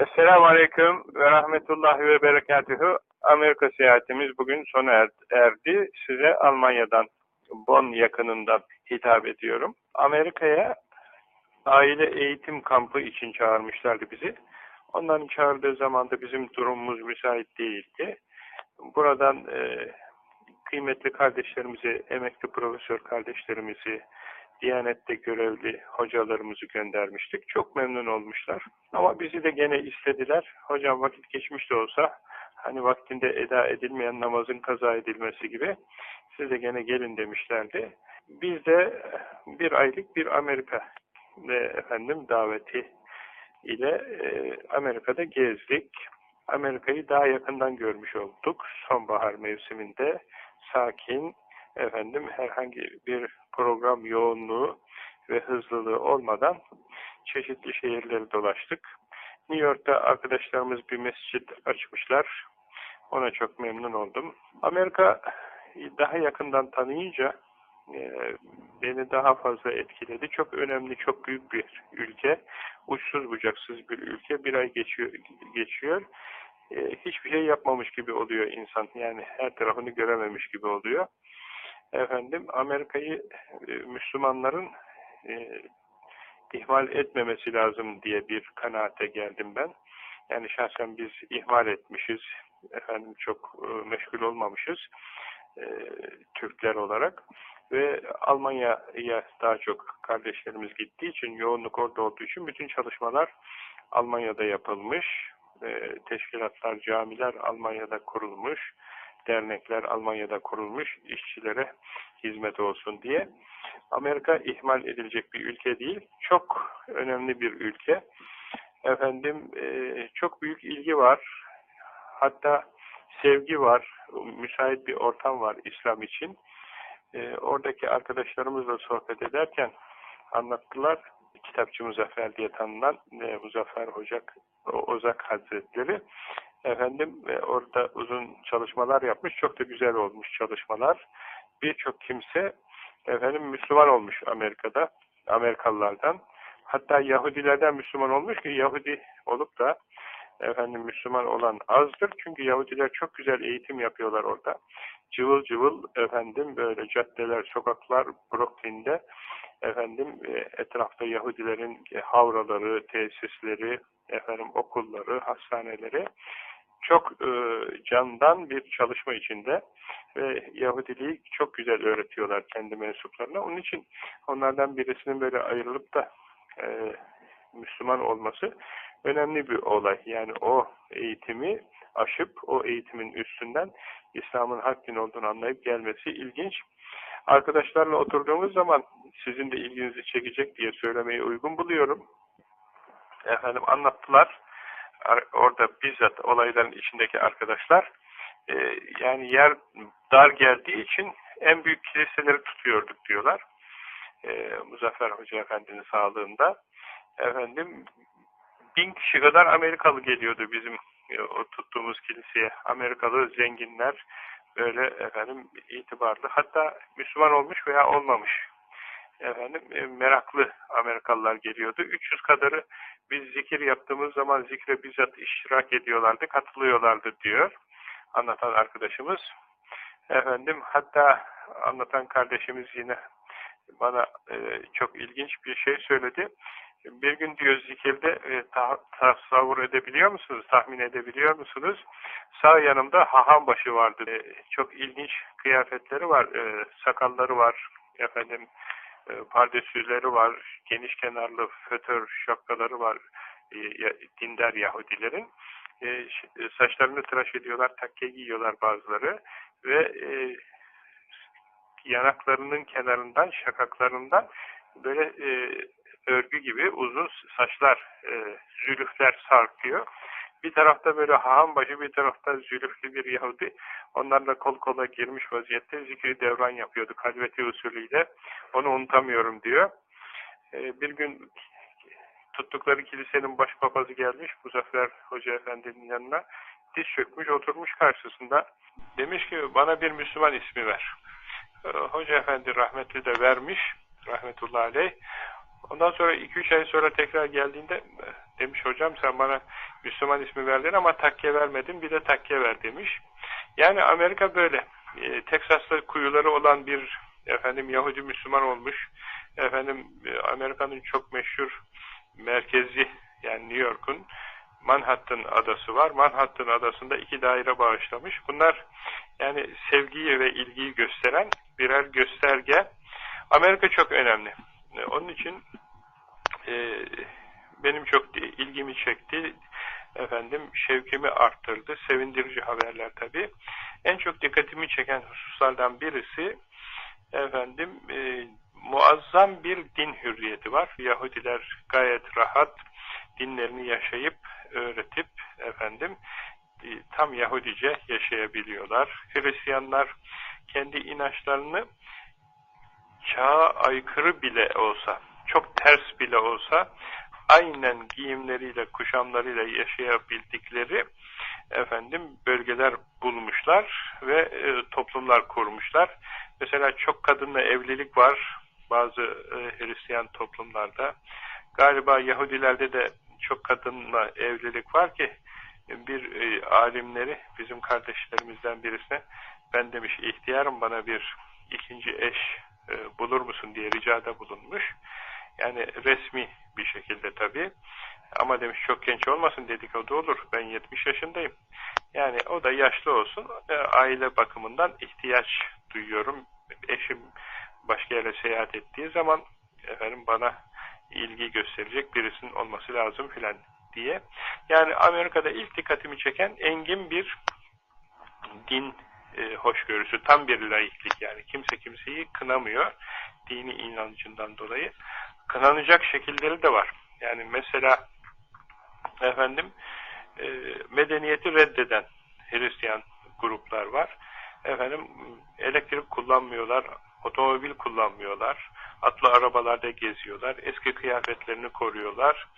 Esselamu Aleyküm ve Rahmetullahi ve Berekatühü. Amerika seyahatimiz bugün sona er, erdi. Size Almanya'dan, Bonn yakınından hitap ediyorum. Amerika'ya aile eğitim kampı için çağırmışlardı bizi. Onların çağırdığı zaman da bizim durumumuz müsait değildi. Buradan e, kıymetli kardeşlerimizi, emekli profesör kardeşlerimizi, Diyanet'te görevli hocalarımızı göndermiştik. Çok memnun olmuşlar. Ama bizi de gene istediler. Hocam vakit geçmiş de olsa hani vaktinde eda edilmeyen namazın kaza edilmesi gibi siz de gene gelin demişlerdi. Biz de bir aylık bir Amerika ve efendim daveti ile e, Amerika'da gezdik. Amerika'yı daha yakından görmüş olduk. Sonbahar mevsiminde sakin, efendim herhangi bir program yoğunluğu ve hızlılığı olmadan çeşitli şehirleri dolaştık. New York'ta arkadaşlarımız bir mescit açmışlar. Ona çok memnun oldum. Amerika daha yakından tanıyınca e, beni daha fazla etkiledi. Çok önemli, çok büyük bir ülke. Uçsuz bucaksız bir ülke. Bir ay geçiyor. geçiyor. E, hiçbir şey yapmamış gibi oluyor insan. Yani her tarafını görememiş gibi oluyor efendim Amerika'yı e, Müslümanların e, ihmal etmemesi lazım diye bir kanaate geldim ben. Yani şahsen biz ihmal etmişiz, efendim çok e, meşgul olmamışız e, Türkler olarak ve Almanya'ya daha çok kardeşlerimiz gittiği için, yoğunluk orada olduğu için bütün çalışmalar Almanya'da yapılmış. E, teşkilatlar, camiler Almanya'da kurulmuş dernekler Almanya'da kurulmuş işçilere hizmet olsun diye. Amerika ihmal edilecek bir ülke değil. Çok önemli bir ülke. Efendim e, çok büyük ilgi var. Hatta sevgi var. Müsait bir ortam var İslam için. E, oradaki arkadaşlarımızla sohbet ederken anlattılar. Kitapçı Muzaffer diye tanınan e, Muzaffer Hocak, Ozak Hazretleri efendim ve orada uzun çalışmalar yapmış. Çok da güzel olmuş çalışmalar. Birçok kimse efendim Müslüman olmuş Amerika'da. Amerikalılardan. Hatta Yahudilerden Müslüman olmuş ki Yahudi olup da efendim Müslüman olan azdır. Çünkü Yahudiler çok güzel eğitim yapıyorlar orada. Cıvıl cıvıl efendim böyle caddeler, sokaklar Brooklyn'de efendim e, etrafta Yahudilerin havraları, tesisleri, efendim okulları, hastaneleri çok e, candan bir çalışma içinde ve Yahudiliği çok güzel öğretiyorlar kendi mensuplarına. Onun için onlardan birisinin böyle ayrılıp da e, Müslüman olması önemli bir olay. Yani o eğitimi aşıp o eğitimin üstünden İslam'ın hak din olduğunu anlayıp gelmesi ilginç. Arkadaşlarla oturduğumuz zaman sizin de ilginizi çekecek diye söylemeyi uygun buluyorum. Efendim anlattılar orada bizzat olayların içindeki arkadaşlar e, yani yer dar geldiği için en büyük kiliseleri tutuyorduk diyorlar. E, Muzaffer Hoca Efendi'nin sağlığında. Efendim bin kişi kadar Amerikalı geliyordu bizim e, o tuttuğumuz kiliseye. Amerikalı zenginler böyle efendim itibarlı hatta Müslüman olmuş veya olmamış efendim e, meraklı Amerikalılar geliyordu. 300 kadarı biz zikir yaptığımız zaman zikre bizzat iştirak ediyorlardı, katılıyorlardı diyor anlatan arkadaşımız. Efendim hatta anlatan kardeşimiz yine bana e, çok ilginç bir şey söyledi. Bir gün diyor zikirde e, ta, tasavvur edebiliyor musunuz, tahmin edebiliyor musunuz? Sağ yanımda haham başı vardı. E, çok ilginç kıyafetleri var, e, sakalları var, efendim pardesüleri var, geniş kenarlı fötör şapkaları var e, dindar Yahudilerin. E, saçlarını tıraş ediyorlar, takke giyiyorlar bazıları ve yanaklarının kenarından, şakaklarından böyle örgü gibi uzun saçlar, zülüfler sarkıyor. Bir tarafta böyle haham başı, bir tarafta zülüflü bir Yahudi. Onlarla kol kola girmiş vaziyette zikri devran yapıyordu kalveti usulüyle. Onu unutamıyorum diyor. Ee, bir gün tuttukları kilisenin başpapazı gelmiş Muzaffer Hoca Efendi'nin yanına. Diz çökmüş oturmuş karşısında. Demiş ki bana bir Müslüman ismi ver. Ee, Hoca Efendi rahmetli de vermiş rahmetullahi aleyh. Ondan sonra 2-3 ay sonra tekrar geldiğinde demiş hocam sen bana Müslüman ismi verdin ama takke vermedin bir de takke ver demiş. Yani Amerika böyle. E, Teksas'ta kuyuları olan bir efendim Yahudi Müslüman olmuş. Efendim e, Amerika'nın çok meşhur merkezi yani New York'un Manhattan adası var. Manhattan adasında iki daire bağışlamış. Bunlar yani sevgiyi ve ilgiyi gösteren birer gösterge. Amerika çok önemli. E, onun için e, benim çok ilgimi çekti. Efendim şevkimi arttırdı. Sevindirici haberler tabii. En çok dikkatimi çeken hususlardan birisi efendim e, muazzam bir din hürriyeti var. Yahudiler gayet rahat dinlerini yaşayıp öğretip efendim e, tam Yahudice yaşayabiliyorlar. Hristiyanlar kendi inançlarını çağa aykırı bile olsa, çok ters bile olsa aynen giyimleriyle, kuşamlarıyla yaşayabildikleri efendim bölgeler bulmuşlar ve e, toplumlar kurmuşlar. Mesela çok kadınla evlilik var bazı e, Hristiyan toplumlarda. Galiba Yahudilerde de çok kadınla evlilik var ki bir e, alimleri bizim kardeşlerimizden birisine ben demiş ihtiyarım bana bir ikinci eş e, bulur musun diye ricada bulunmuş. Yani resmi bir şekilde tabii. Ama demiş çok genç olmasın dedikodu olur. Ben 70 yaşındayım. Yani o da yaşlı olsun. E, aile bakımından ihtiyaç duyuyorum. Eşim başka yere seyahat ettiği zaman efendim bana ilgi gösterecek birisinin olması lazım filan diye. Yani Amerika'da ilk dikkatimi çeken engin bir din e, hoşgörüsü, tam bir laiklik yani. Kimse kimseyi kınamıyor dini inancından dolayı. Kınanacak şekilleri de var. Yani mesela efendim e, medeniyeti reddeden Hristiyan gruplar var. Efendim elektrik kullanmıyorlar, otomobil kullanmıyorlar, atlı arabalarda geziyorlar, eski kıyafetlerini koruyorlar.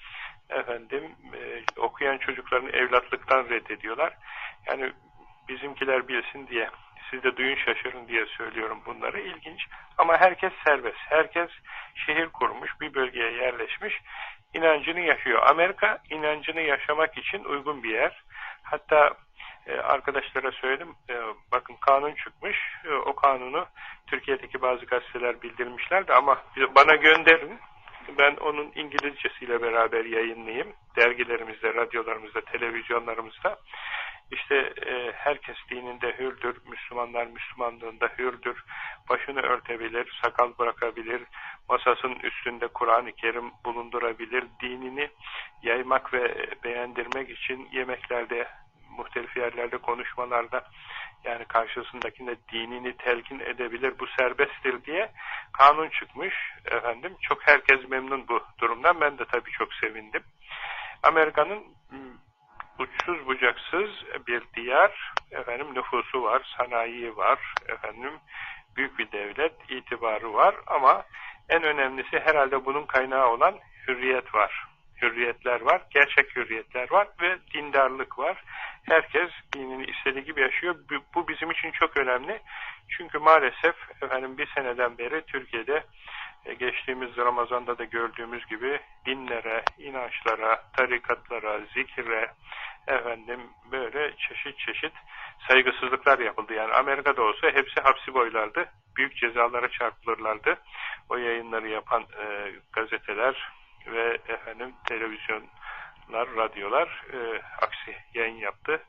Efendim e, okuyan çocuklarını evlatlıktan reddediyorlar. Yani bizimkiler bilsin diye, siz de duyun şaşırın diye söylüyorum bunları. ilginç. Ama herkes serbest. Herkes şehir kurmuş, bir bölgeye yerleşmiş, inancını yaşıyor. Amerika inancını yaşamak için uygun bir yer. Hatta e, arkadaşlara söyledim, e, bakın kanun çıkmış, e, o kanunu Türkiye'deki bazı gazeteler bildirmişlerdi ama bana gönderin, ben onun İngilizcesiyle beraber yayınlayayım, dergilerimizde, radyolarımızda, televizyonlarımızda. İşte e, herkes dininde hürdür, Müslümanlar Müslümanlığında hürdür, başını örtebilir, sakal bırakabilir, masasının üstünde Kur'an-ı Kerim bulundurabilir, dinini yaymak ve beğendirmek için yemeklerde, muhtelif yerlerde, konuşmalarda yani karşısındakine dinini telkin edebilir, bu serbesttir diye kanun çıkmış efendim. Çok herkes memnun bu durumdan. Ben de tabii çok sevindim. Amerika'nın uçsuz bucaksız bir diyar, efendim nüfusu var, sanayi var, efendim büyük bir devlet, itibarı var ama en önemlisi herhalde bunun kaynağı olan hürriyet var. Hürriyetler var, gerçek hürriyetler var ve dindarlık var. Herkes dinini istediği gibi yaşıyor. Bu bizim için çok önemli. Çünkü maalesef efendim bir seneden beri Türkiye'de geçtiğimiz Ramazan'da da gördüğümüz gibi dinlere, inançlara, tarikatlara, zikre, efendim böyle çeşit çeşit saygısızlıklar yapıldı. Yani Amerika'da olsa hepsi hapsi boylardı. Büyük cezalara çarpılırlardı. O yayınları yapan e, gazeteler ve efendim televizyonlar, radyolar e, aksi yayın yaptı.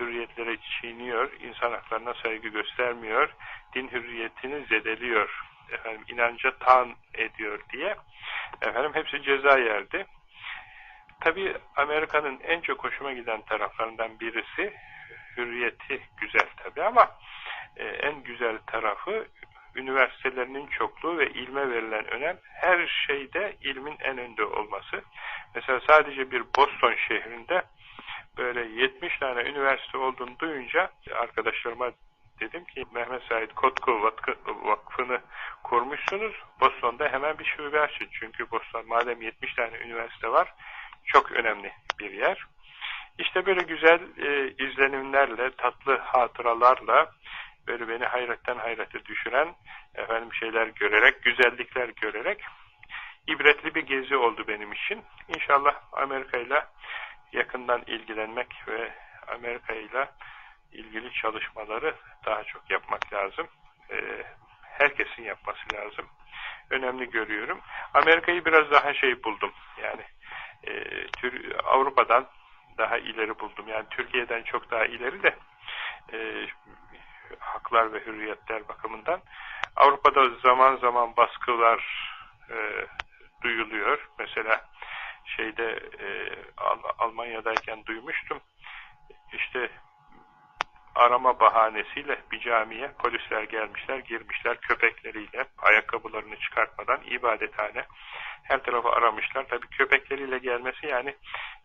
Hürriyetleri çiğniyor, insan haklarına saygı göstermiyor, din hürriyetini zedeliyor efendim inanca tan ediyor diye efendim hepsi ceza yerdi. Tabi Amerika'nın en çok hoşuma giden taraflarından birisi hürriyeti güzel tabi ama e, en güzel tarafı üniversitelerinin çokluğu ve ilme verilen önem her şeyde ilmin en önde olması. Mesela sadece bir Boston şehrinde böyle 70 tane üniversite olduğunu duyunca arkadaşlarıma dedim ki Mehmet Said Kotku Vakfı'nı kurmuşsunuz. Boston'da hemen bir şube açın. Çünkü Boston madem 70 tane üniversite var çok önemli bir yer. İşte böyle güzel e, izlenimlerle, tatlı hatıralarla böyle beni hayretten hayrete düşüren efendim şeyler görerek, güzellikler görerek ibretli bir gezi oldu benim için. İnşallah Amerika ile yakından ilgilenmek ve Amerika ile ilgili çalışmaları daha çok yapmak lazım. Ee, herkesin yapması lazım. Önemli görüyorum. Amerika'yı biraz daha şey buldum. Yani e, Avrupa'dan daha ileri buldum. Yani Türkiye'den çok daha ileri de e, haklar ve hürriyetler bakımından. Avrupa'da zaman zaman baskılar e, duyuluyor. Mesela şeyde e, Al Almanya'dayken duymuştum. İşte arama bahanesiyle bir camiye polisler gelmişler, girmişler köpekleriyle, ayakkabılarını çıkartmadan ibadethane her tarafı aramışlar. Tabii köpekleriyle gelmesi yani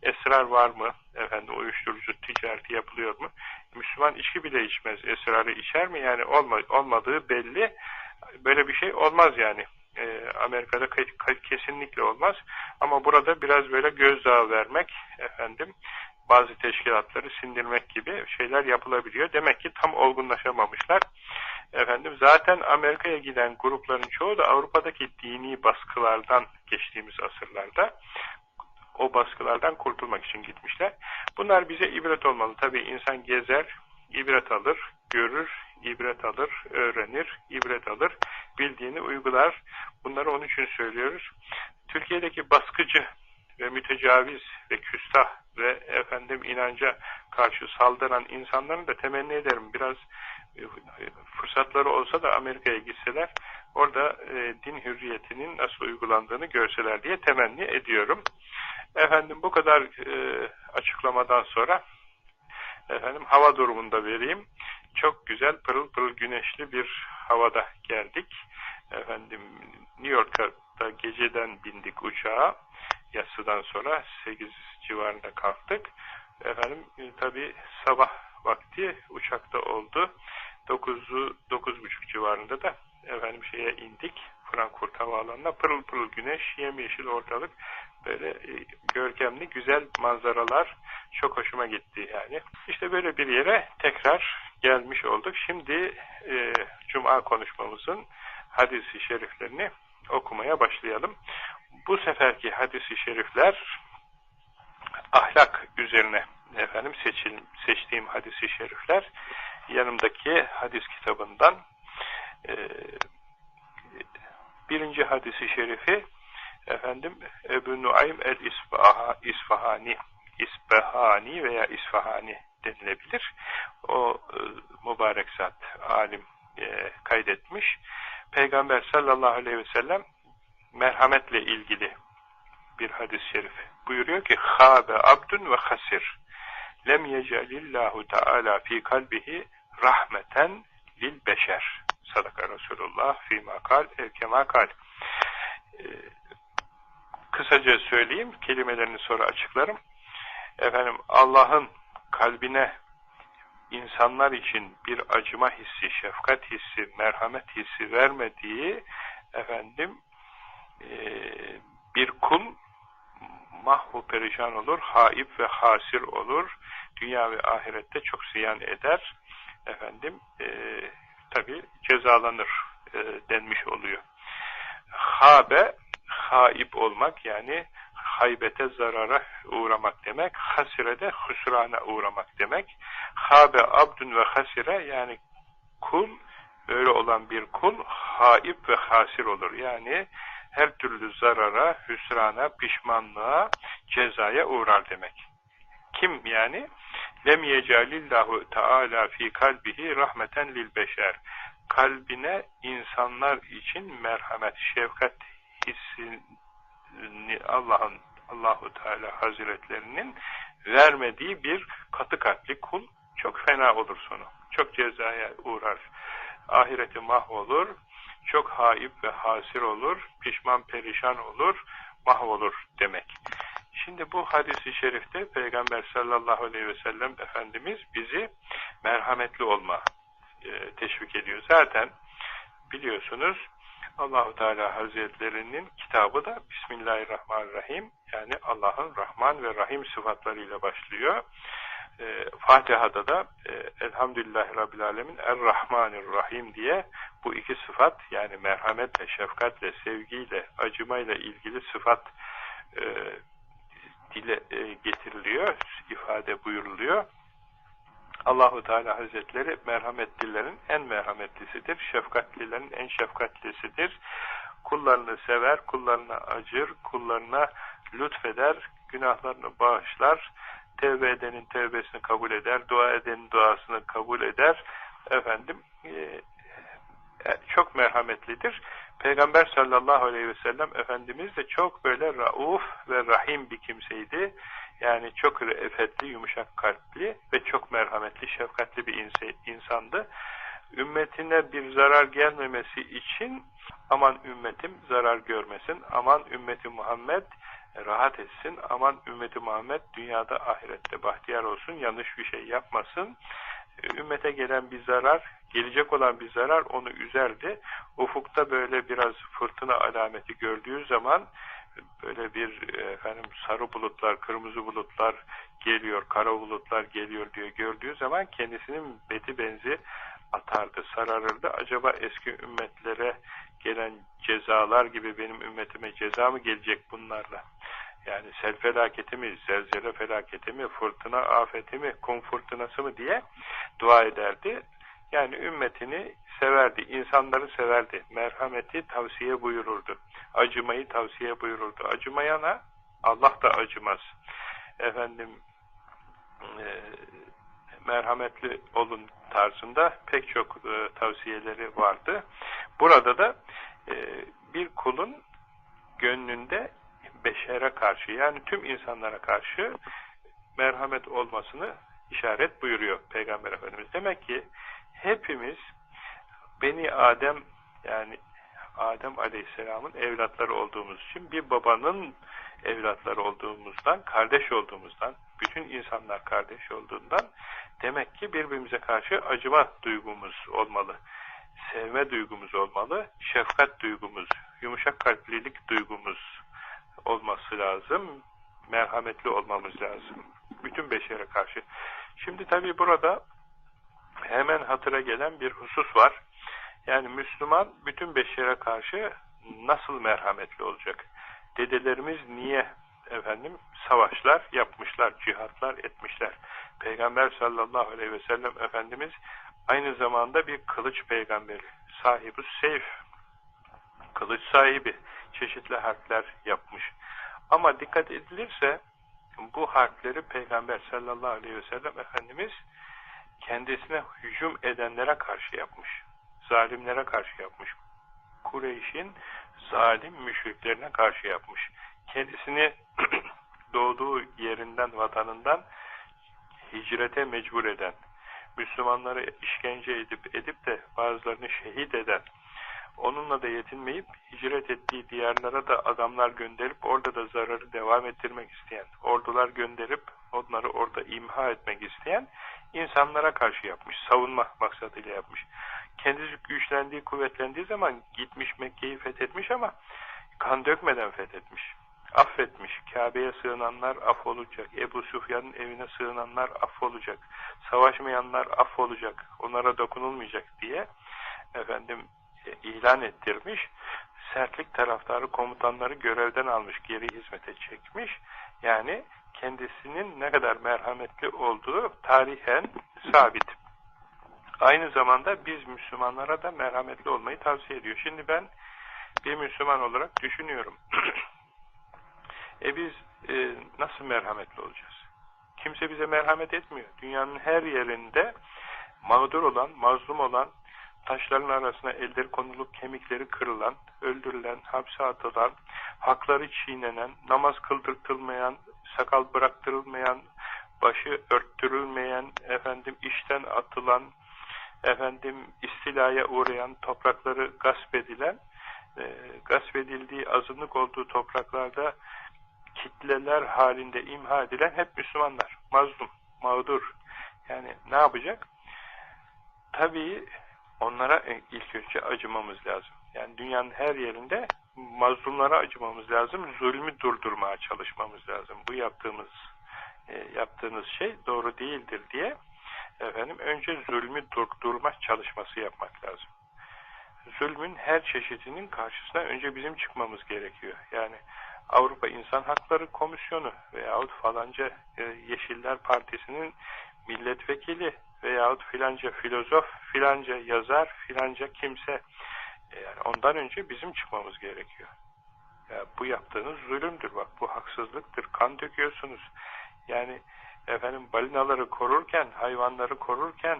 esrar var mı? Efendim uyuşturucu ticareti yapılıyor mu? Müslüman içki bile içmez. Esrarı içer mi? Yani olma, olmadığı belli. Böyle bir şey olmaz yani. Ee, Amerika'da kesinlikle olmaz. Ama burada biraz böyle gözdağı vermek efendim bazı teşkilatları sindirmek gibi şeyler yapılabiliyor. Demek ki tam olgunlaşamamışlar. Efendim zaten Amerika'ya giden grupların çoğu da Avrupa'daki dini baskılardan geçtiğimiz asırlarda o baskılardan kurtulmak için gitmişler. Bunlar bize ibret olmalı. Tabii insan gezer, ibret alır, görür, ibret alır, öğrenir, ibret alır, bildiğini uygular. Bunları onun için söylüyoruz. Türkiye'deki baskıcı ve mütecaviz ve küstah ve efendim inanca karşı saldıran insanların da temenni ederim biraz e, fırsatları olsa da Amerika'ya gitseler orada e, din hürriyetinin nasıl uygulandığını görseler diye temenni ediyorum. Efendim bu kadar e, açıklamadan sonra efendim hava durumunda vereyim. Çok güzel pırıl pırıl güneşli bir havada geldik. Efendim New York'ta geceden bindik uçağa. Yatsıdan sonra 8 civarında kalktık. Efendim e, tabi sabah vakti uçakta oldu. 9'u 9.30 civarında da efendim şeye indik. Frankfurt havaalanına pırıl pırıl güneş, yemyeşil ortalık böyle e, görkemli güzel manzaralar çok hoşuma gitti yani. İşte böyle bir yere tekrar gelmiş olduk. Şimdi e, Cuma konuşmamızın hadisi şeriflerini okumaya başlayalım. Bu seferki hadisi şerifler ahlak üzerine efendim seçil, seçtiğim hadisi şerifler yanımdaki hadis kitabından e, birinci hadisi şerifi efendim Ebu Nuaym el-İsfahani İsfahani veya İsfahani denilebilir. O e, mübarek zat, alim e, kaydetmiş. Peygamber sallallahu aleyhi ve sellem merhametle ilgili bir hadis-i şerif buyuruyor ki Habe abdun ve hasir lem yecalillahu teala fi kalbihi rahmeten lil beşer. Sadaka Resulullah evkema kal ee, kısaca söyleyeyim kelimelerini sonra açıklarım. Efendim Allah'ın kalbine insanlar için bir acıma hissi, şefkat hissi, merhamet hissi vermediği efendim e, bir kul mahvu perişan olur, haip ve hasir olur, dünya ve ahirette çok ziyan eder, efendim e, tabi cezalanır e, denmiş oluyor. Habe, haip olmak yani haybete, zarara uğramak demek, hasire de husrana uğramak demek. Habe, abdün ve hasire yani kul, böyle olan bir kul haip ve hasir olur. Yani her türlü zarara, hüsrana, pişmanlığa, cezaya uğrar demek. Kim yani? Lem yecalillahu teala fi kalbihi rahmeten lil beşer. Kalbine insanlar için merhamet, şefkat hissini Allah'ın Allahu Teala Hazretlerinin vermediği bir katı kalpli kul çok fena olur sonu. Çok cezaya uğrar. Ahireti mahvolur çok haip ve hasir olur, pişman perişan olur, mahvolur demek. Şimdi bu hadisi şerifte Peygamber sallallahu aleyhi ve sellem Efendimiz bizi merhametli olma e, teşvik ediyor. Zaten biliyorsunuz Allahu Teala Hazretlerinin kitabı da Bismillahirrahmanirrahim yani Allah'ın Rahman ve Rahim sıfatlarıyla başlıyor. e, Fatiha'da da e, Elhamdülillahi Rabbil Alemin Er-Rahmanir-Rahim diye bu iki sıfat yani merhametle, şefkatle, sevgiyle, acımayla ilgili sıfat e, dile e, getiriliyor, ifade buyuruluyor. Allahu Teala Hazretleri merhametlilerin en merhametlisidir, şefkatlilerin en şefkatlisidir. Kullarını sever, kullarına acır, kullarına lütfeder, günahlarını bağışlar, tevbe edenin tevbesini kabul eder, dua edenin duasını kabul eder. Efendim, e, e, çok merhametlidir. Peygamber sallallahu aleyhi ve sellem Efendimiz de çok böyle rauf ve rahim bir kimseydi. Yani çok re'efetli, yumuşak kalpli ve çok merhametli, şefkatli bir insandı. Ümmetine bir zarar gelmemesi için aman ümmetim zarar görmesin, aman ümmeti Muhammed rahat etsin, aman ümmeti Muhammed dünyada ahirette bahtiyar olsun, yanlış bir şey yapmasın. Ümmete gelen bir zarar, gelecek olan bir zarar onu üzerdi. Ufukta böyle biraz fırtına alameti gördüğü zaman böyle bir efendim sarı bulutlar, kırmızı bulutlar geliyor, kara bulutlar geliyor diyor gördüğü zaman kendisinin beti benzi atardı, sararırdı. Acaba eski ümmetlere gelen cezalar gibi benim ümmetime ceza mı gelecek bunlarla? Yani sel felaketi mi, zelzele felaketi mi, fırtına afeti mi, kum fırtınası mı diye dua ederdi. Yani ümmetini severdi, insanları severdi. Merhameti tavsiye buyururdu. Acımayı tavsiye buyururdu. Acımayana Allah da acımaz. Efendim e, merhametli olun tarzında pek çok e, tavsiyeleri vardı. Burada da e, bir kulun gönlünde beşere karşı yani tüm insanlara karşı merhamet olmasını işaret buyuruyor Peygamber Efendimiz. Demek ki hepimiz Beni Adem yani Adem Aleyhisselam'ın evlatları olduğumuz için bir babanın evlatları olduğumuzdan, kardeş olduğumuzdan, bütün insanlar kardeş olduğundan demek ki birbirimize karşı acıma duygumuz olmalı. Sevme duygumuz olmalı, şefkat duygumuz, yumuşak kalplilik duygumuz olması lazım, merhametli olmamız lazım. Bütün beşere karşı. Şimdi tabi burada hemen hatıra gelen bir husus var. Yani Müslüman bütün beşere karşı nasıl merhametli olacak? Dedelerimiz niye efendim savaşlar yapmışlar, cihatlar etmişler? Peygamber sallallahu aleyhi ve sellem Efendimiz aynı zamanda bir kılıç peygamberi, sahibi seyf, kılıç sahibi, çeşitli harfler yapmış. Ama dikkat edilirse bu harfleri Peygamber sallallahu aleyhi ve sellem Efendimiz kendisine hücum edenlere karşı yapmış. Zalimlere karşı yapmış. Kureyş'in zalim müşriklerine karşı yapmış. Kendisini doğduğu yerinden, vatanından hicrete mecbur eden, Müslümanları işkence edip edip de bazılarını şehit eden, onunla da yetinmeyip hicret ettiği diyarlara da adamlar gönderip orada da zararı devam ettirmek isteyen, ordular gönderip onları orada imha etmek isteyen insanlara karşı yapmış, savunma maksadıyla yapmış. Kendisi güçlendiği, kuvvetlendiği zaman gitmiş Mekke'yi fethetmiş ama kan dökmeden fethetmiş. Affetmiş. Kabe'ye sığınanlar affolacak. Ebu Sufyan'ın evine sığınanlar affolacak. Savaşmayanlar affolacak. Onlara dokunulmayacak diye efendim e, ilan ettirmiş. Sertlik taraftarı komutanları görevden almış, geri hizmete çekmiş. Yani kendisinin ne kadar merhametli olduğu tarihen sabit. Aynı zamanda biz Müslümanlara da merhametli olmayı tavsiye ediyor. Şimdi ben bir Müslüman olarak düşünüyorum. e biz e, nasıl merhametli olacağız? Kimse bize merhamet etmiyor. Dünyanın her yerinde mağdur olan, mazlum olan, taşların arasına elleri konulup kemikleri kırılan, öldürülen, hapse atılan, hakları çiğnenen, namaz kıldırtılmayan, sakal bıraktırılmayan, başı örttürülmeyen, efendim işten atılan, efendim istilaya uğrayan, toprakları gasp edilen, e, gasp edildiği azınlık olduğu topraklarda kitleler halinde imha edilen hep Müslümanlar. Mazlum, mağdur. Yani ne yapacak? Tabii onlara ilk önce acımamız lazım. Yani dünyanın her yerinde mazlumlara acımamız lazım. Zulmü durdurmaya çalışmamız lazım. Bu yaptığımız e, yaptığınız şey doğru değildir diye efendim önce zulmü durdurma çalışması yapmak lazım. Zulmün her çeşidinin karşısına önce bizim çıkmamız gerekiyor. Yani Avrupa İnsan Hakları Komisyonu veyahut falanca e, Yeşiller Partisi'nin milletvekili veyahut filanca filozof, filanca yazar, filanca kimse yani ondan önce bizim çıkmamız gerekiyor. Ya bu yaptığınız zulümdür bak bu haksızlıktır. Kan döküyorsunuz. Yani efendim balinaları korurken, hayvanları korurken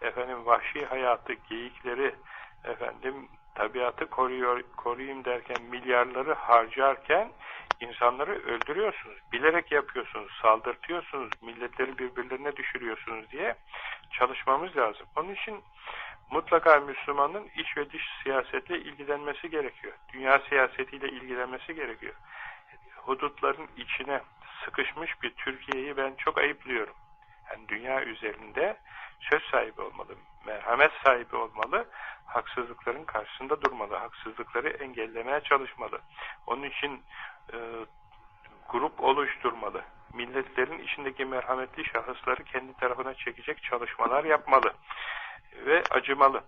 efendim vahşi hayatı, geyikleri efendim tabiatı koruyor, koruyayım derken milyarları harcarken insanları öldürüyorsunuz. Bilerek yapıyorsunuz, saldırtıyorsunuz, milletleri birbirlerine düşürüyorsunuz diye çalışmamız lazım. Onun için mutlaka Müslümanın iç ve dış siyasetle ilgilenmesi gerekiyor. Dünya siyasetiyle ilgilenmesi gerekiyor. Hudutların içine sıkışmış bir Türkiye'yi ben çok ayıplıyorum. Yani dünya üzerinde söz sahibi olmalı, merhamet sahibi olmalı, haksızlıkların karşısında durmalı, haksızlıkları engellemeye çalışmalı. Onun için e, grup oluşturmalı. Milletlerin içindeki merhametli şahısları kendi tarafına çekecek çalışmalar yapmalı. Ve acımalı.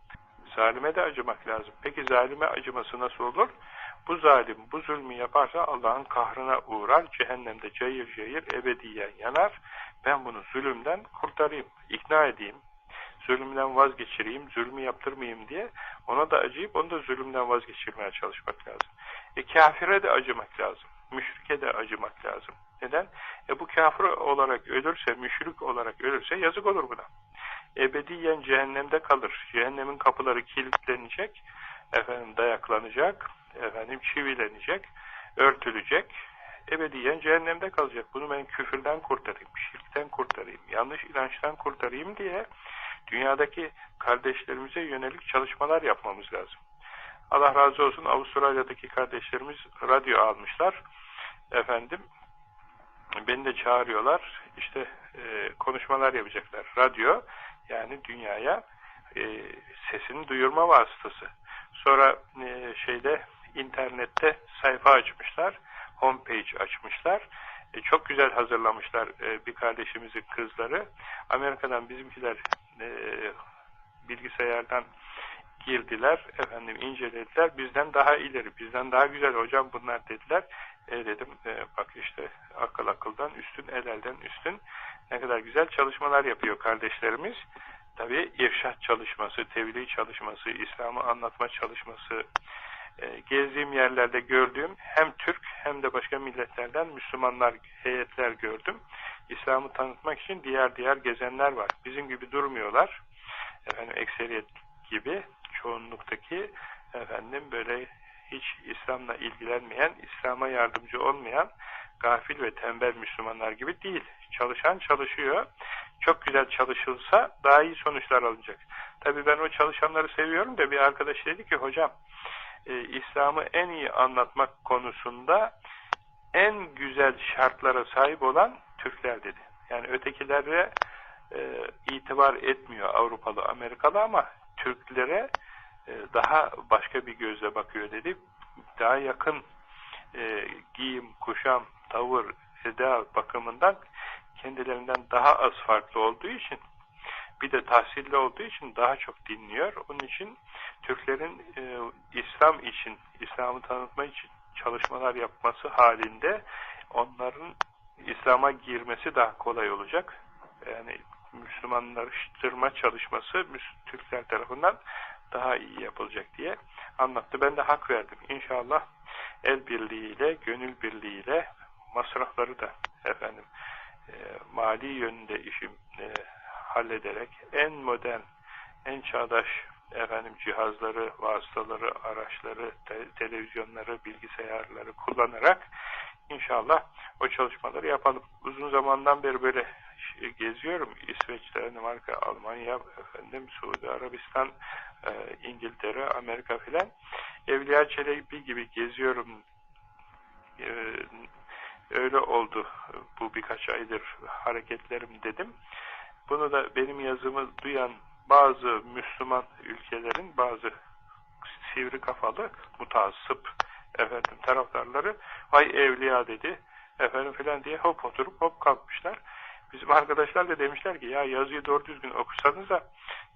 Zalime de acımak lazım. Peki zalime acıması nasıl olur? Bu zalim bu zulmü yaparsa Allah'ın kahrına uğrar, cehennemde cayır cayır ebediyen yanar. Ben bunu zulümden kurtarayım, ikna edeyim, zulümden vazgeçireyim, zulmü yaptırmayayım diye ona da acıyıp onu da zulümden vazgeçirmeye çalışmak lazım. E kafire de acımak lazım. Müşrike de acımak lazım. Neden? E bu kafir olarak ölürse, müşrik olarak ölürse yazık olur buna. Ebediyen cehennemde kalır. Cehennemin kapıları kilitlenecek, efendim dayaklanacak, efendim çivilenecek, örtülecek, ebediyen cehennemde kalacak. Bunu ben küfürden kurtarayım, şirkten kurtarayım, yanlış inançtan kurtarayım diye dünyadaki kardeşlerimize yönelik çalışmalar yapmamız lazım. Allah razı olsun Avustralya'daki kardeşlerimiz radyo almışlar. Efendim beni de çağırıyorlar. İşte e, konuşmalar yapacaklar. Radyo yani dünyaya e, sesini duyurma vasıtası. Sonra e, şeyde internette sayfa açmışlar. Homepage açmışlar. E, çok güzel hazırlamışlar e, bir kardeşimizin kızları. Amerika'dan bizimkiler e, bilgisayardan girdiler, efendim incelediler, bizden daha ileri, bizden daha güzel hocam bunlar dediler. E dedim, e, bak işte akıl akıldan üstün, el elden üstün, ne kadar güzel çalışmalar yapıyor kardeşlerimiz. Tabi irşat çalışması, tevhid çalışması, İslam'ı anlatma çalışması, e, gezdiğim yerlerde gördüğüm hem Türk hem de başka milletlerden Müslümanlar, heyetler gördüm. İslam'ı tanıtmak için diğer diğer gezenler var. Bizim gibi durmuyorlar. Efendim ekseriyet gibi çoğunluktaki efendim böyle hiç İslam'la ilgilenmeyen, İslam'a yardımcı olmayan gafil ve tembel Müslümanlar gibi değil. Çalışan çalışıyor. Çok güzel çalışılsa daha iyi sonuçlar alınacak. Tabii ben o çalışanları seviyorum da bir arkadaş dedi ki hocam e, İslam'ı en iyi anlatmak konusunda en güzel şartlara sahip olan Türkler dedi. Yani ötekilere e, itibar etmiyor Avrupalı, Amerikalı ama Türklere daha başka bir gözle bakıyor dedi. Daha yakın e, giyim, kuşam, tavır, eda bakımından kendilerinden daha az farklı olduğu için bir de tahsilli olduğu için daha çok dinliyor. Onun için Türklerin e, İslam için, İslam'ı tanıtma için çalışmalar yapması halinde onların İslam'a girmesi daha kolay olacak. Yani Müslümanlaştırma çalışması Türkler tarafından daha iyi yapılacak diye anlattı. Ben de hak verdim. İnşallah el birliğiyle, gönül birliğiyle masrafları da efendim e, mali yönünde işim e, hallederek en modern, en çağdaş efendim cihazları, vasıtaları, araçları, te televizyonları, bilgisayarları kullanarak inşallah o çalışmaları yapalım. Uzun zamandan beri böyle geziyorum. İsveç, Danimarka, Almanya, efendim Suudi Arabistan, e, İngiltere, Amerika filan. Evliya Çelebi gibi geziyorum. E, öyle oldu bu birkaç aydır hareketlerim dedim. Bunu da benim yazımı duyan bazı Müslüman ülkelerin bazı sivri kafalı, mutassıp efendim taraftarları vay evliya dedi efendim filan diye hop oturup hop kalkmışlar. Bizim arkadaşlar da demişler ki ya yazıyı doğru düzgün okusanız da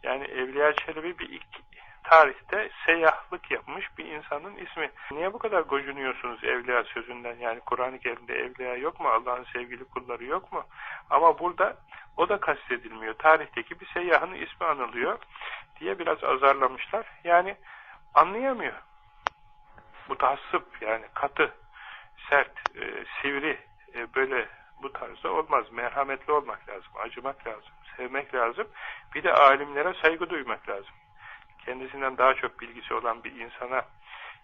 yani Evliya Çelebi bir ilk tarihte seyyahlık yapmış bir insanın ismi. Niye bu kadar gocunuyorsunuz evliya sözünden? Yani Kur'an-ı Kerim'de evliya yok mu? Allah'ın sevgili kulları yok mu? Ama burada o da kastedilmiyor. Tarihteki bir seyyahın ismi anılıyor diye biraz azarlamışlar. Yani anlayamıyor. Bu tahassıp yani katı, sert, e, sivri e, böyle bu tarzda olmaz. Merhametli olmak lazım, acımak lazım, sevmek lazım. Bir de alimlere saygı duymak lazım. Kendisinden daha çok bilgisi olan bir insana,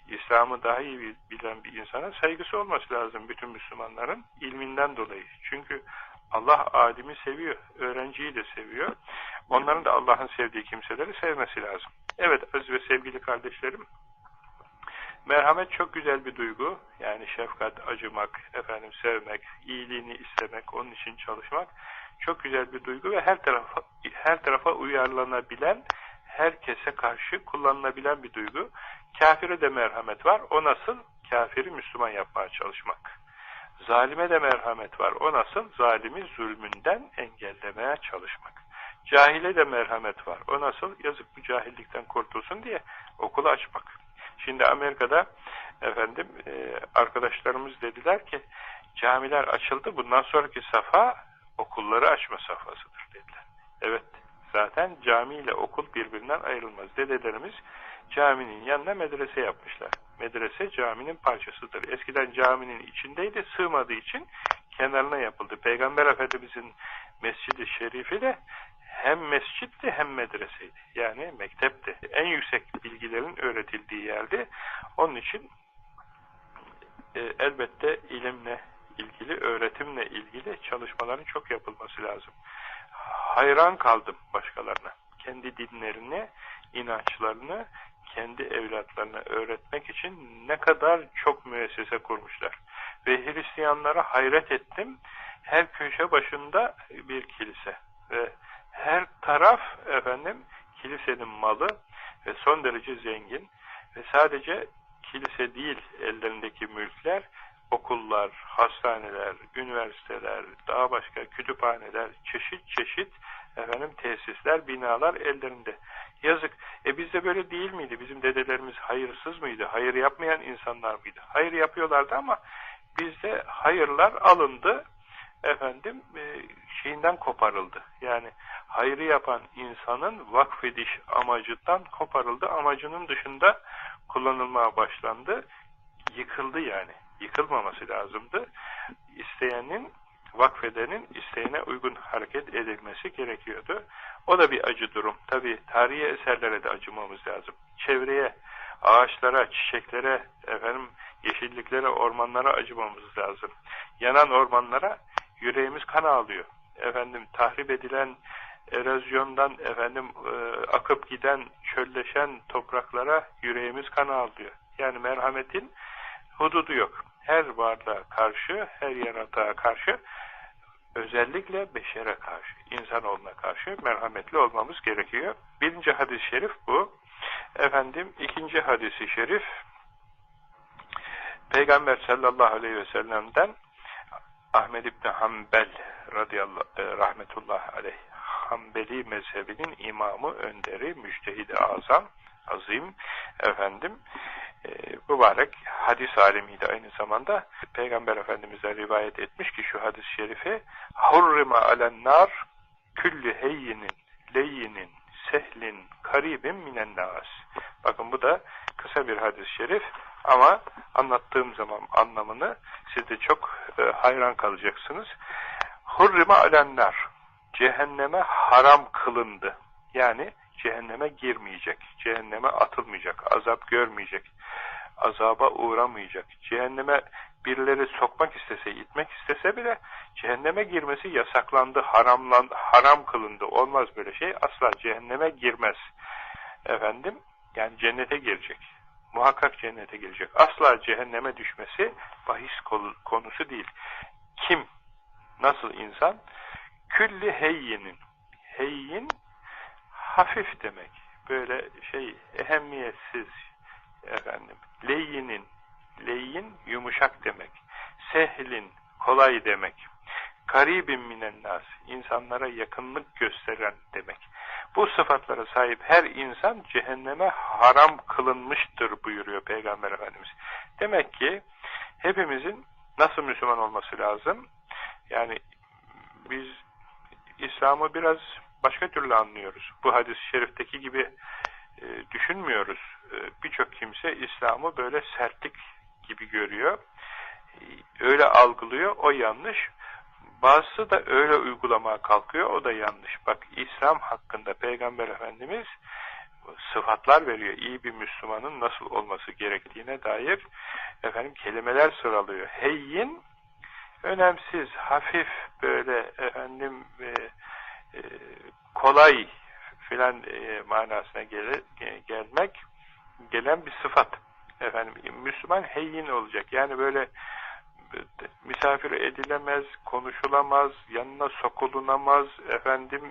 İslam'ı daha iyi bilen bir insana saygısı olması lazım bütün Müslümanların ilminden dolayı. Çünkü Allah alimi seviyor, öğrenciyi de seviyor. Onların da Allah'ın sevdiği kimseleri sevmesi lazım. Evet öz ve sevgili kardeşlerim, merhamet çok güzel bir duygu. Yani şefkat, acımak, efendim sevmek, iyiliğini istemek, onun için çalışmak çok güzel bir duygu ve her tarafa her tarafa uyarlanabilen, herkese karşı kullanılabilen bir duygu. Kafire de merhamet var. O nasıl? Kafiri Müslüman yapmaya çalışmak. Zalime de merhamet var. O nasıl? Zalimi zulmünden engellemeye çalışmak. Cahile de merhamet var. O nasıl? Yazık bu cahillikten kurtulsun diye okulu açmak. Şimdi Amerika'da efendim e, arkadaşlarımız dediler ki camiler açıldı. Bundan sonraki safa okulları açma safhasıdır dediler. Evet. Zaten cami ile okul birbirinden ayrılmaz. Dedelerimiz caminin yanına medrese yapmışlar. Medrese caminin parçasıdır. Eskiden caminin içindeydi, sığmadığı için kenarına yapıldı. Peygamber Efendimizin mescidi şerifi de hem mescitti hem medreseydi. Yani mektepti. En yüksek bilgilerin öğretildiği yerdi. Onun için e, elbette ilimle ilgili, öğretimle ilgili çalışmaların çok yapılması lazım. Hayran kaldım başkalarına. Kendi dinlerini, inançlarını, kendi evlatlarına öğretmek için ne kadar çok müessese kurmuşlar. Ve Hristiyanlara hayret ettim. Her köşe başında bir kilise ve her taraf efendim kilisenin malı ve son derece zengin ve sadece kilise değil ellerindeki mülkler okullar, hastaneler, üniversiteler, daha başka kütüphaneler, çeşit çeşit efendim tesisler, binalar ellerinde. Yazık. E bizde böyle değil miydi? Bizim dedelerimiz hayırsız mıydı? Hayır yapmayan insanlar mıydı? Hayır yapıyorlardı ama bizde hayırlar alındı. Efendim e, şeyinden koparıldı. Yani hayrı yapan insanın vakfediş amacından koparıldı. Amacının dışında kullanılmaya başlandı. Yıkıldı yani. Yıkılmaması lazımdı. İsteyenin vakfedenin isteğine uygun hareket edilmesi gerekiyordu. O da bir acı durum. Tabi tarihi eserlere de acımamız lazım. Çevreye, ağaçlara, çiçeklere, efendim yeşilliklere, ormanlara acımamız lazım. Yanan ormanlara yüreğimiz kan ağlıyor. Efendim tahrip edilen erozyondan efendim e, akıp giden, çölleşen topraklara yüreğimiz kan ağlıyor. Yani merhametin hududu yok. Her varlığa karşı, her yaratığa karşı özellikle beşere karşı, insanoğluna karşı merhametli olmamız gerekiyor. Birinci hadis-i şerif bu. Efendim ikinci hadisi şerif Peygamber sallallahu aleyhi ve sellem'den Ahmed İbni Hanbel radıyallahu e, rahmetullah aleyh Hanbeli mezhebinin imamı, önderi, müştehidi azam, azim efendim e, mübarek hadis alimiydi aynı zamanda. Peygamber Efendimiz'e rivayet etmiş ki şu hadis-i şerifi hurrima alen nar küllü heyyinin leyyinin sehlin karibin minen nas. Bakın bu da kısa bir hadis-i şerif ama anlattığım zaman anlamını siz de çok e, hayran kalacaksınız. Hurrima alennar cehenneme haram kılındı. Yani cehenneme girmeyecek, cehenneme atılmayacak, azap görmeyecek, azaba uğramayacak. Cehenneme birileri sokmak istese, itmek istese bile cehenneme girmesi yasaklandı, haramlan, haram kılındı. Olmaz böyle şey. Asla cehenneme girmez. Efendim, yani cennete girecek. Muhakkak cennete girecek. Asla cehenneme düşmesi bahis konusu değil. Kim? Nasıl insan? Külli heyyinin. Heyyin hafif demek. Böyle şey ehemmiyetsiz efendim. Leyinin. Leyin yumuşak demek. Sehlin kolay demek. Karibim minennas, insanlara yakınlık gösteren demek. Bu sıfatlara sahip her insan cehenneme haram kılınmıştır buyuruyor Peygamber Efendimiz. Demek ki hepimizin nasıl Müslüman olması lazım? Yani biz İslam'ı biraz başka türlü anlıyoruz. Bu hadis-i şerifteki gibi e, düşünmüyoruz. E, Birçok kimse İslam'ı böyle sertlik gibi görüyor. E, öyle algılıyor, o yanlış. Bazısı da öyle uygulamaya kalkıyor, o da yanlış. Bak İslam hakkında Peygamber Efendimiz sıfatlar veriyor. İyi bir Müslümanın nasıl olması gerektiğine dair efendim kelimeler sıralıyor. Heyyin önemsiz, hafif böyle efendim e, e, kolay filan e, manasına gele, gelmek gelen bir sıfat. Efendim Müslüman heyyin olacak. Yani böyle misafir edilemez, konuşulamaz, yanına sokulunamaz, efendim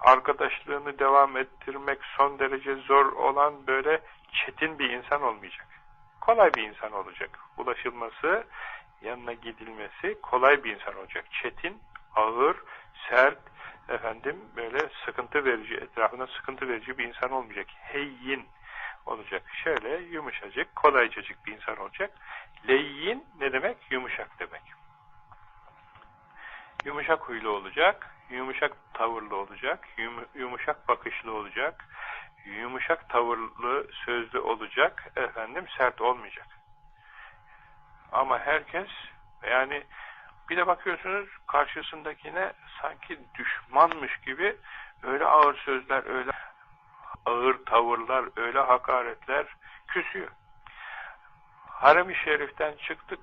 arkadaşlığını devam ettirmek son derece zor olan böyle çetin bir insan olmayacak. Kolay bir insan olacak. Ulaşılması, yanına gidilmesi kolay bir insan olacak. Çetin, ağır, sert, efendim böyle sıkıntı verici, etrafına sıkıntı verici bir insan olmayacak. Heyyin olacak. Şöyle yumuşacık, kolaycacık bir insan olacak. Leyyin ne demek? Yumuşak demek. Yumuşak huylu olacak, yumuşak tavırlı olacak, yum, yumuşak bakışlı olacak, yumuşak tavırlı sözlü olacak, efendim sert olmayacak. Ama herkes yani bir de bakıyorsunuz karşısındakine sanki düşmanmış gibi öyle ağır sözler, öyle ağır tavırlar, öyle hakaretler küsüyor. Harem-i Şerif'ten çıktık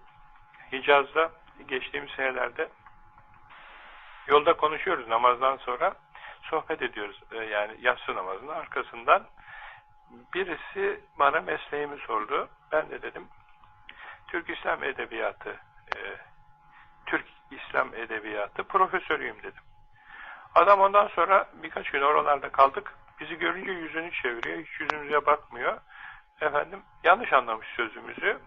Hicaz'da geçtiğimiz senelerde yolda konuşuyoruz namazdan sonra sohbet ediyoruz e, yani yatsı namazının arkasından birisi bana mesleğimi sordu. Ben de dedim Türk İslam Edebiyatı e, Türk İslam Edebiyatı profesörüyüm dedim. Adam ondan sonra birkaç gün oralarda kaldık. Bizi görünce yüzünü çeviriyor. Hiç yüzümüze bakmıyor. Efendim yanlış anlamış sözümüzü.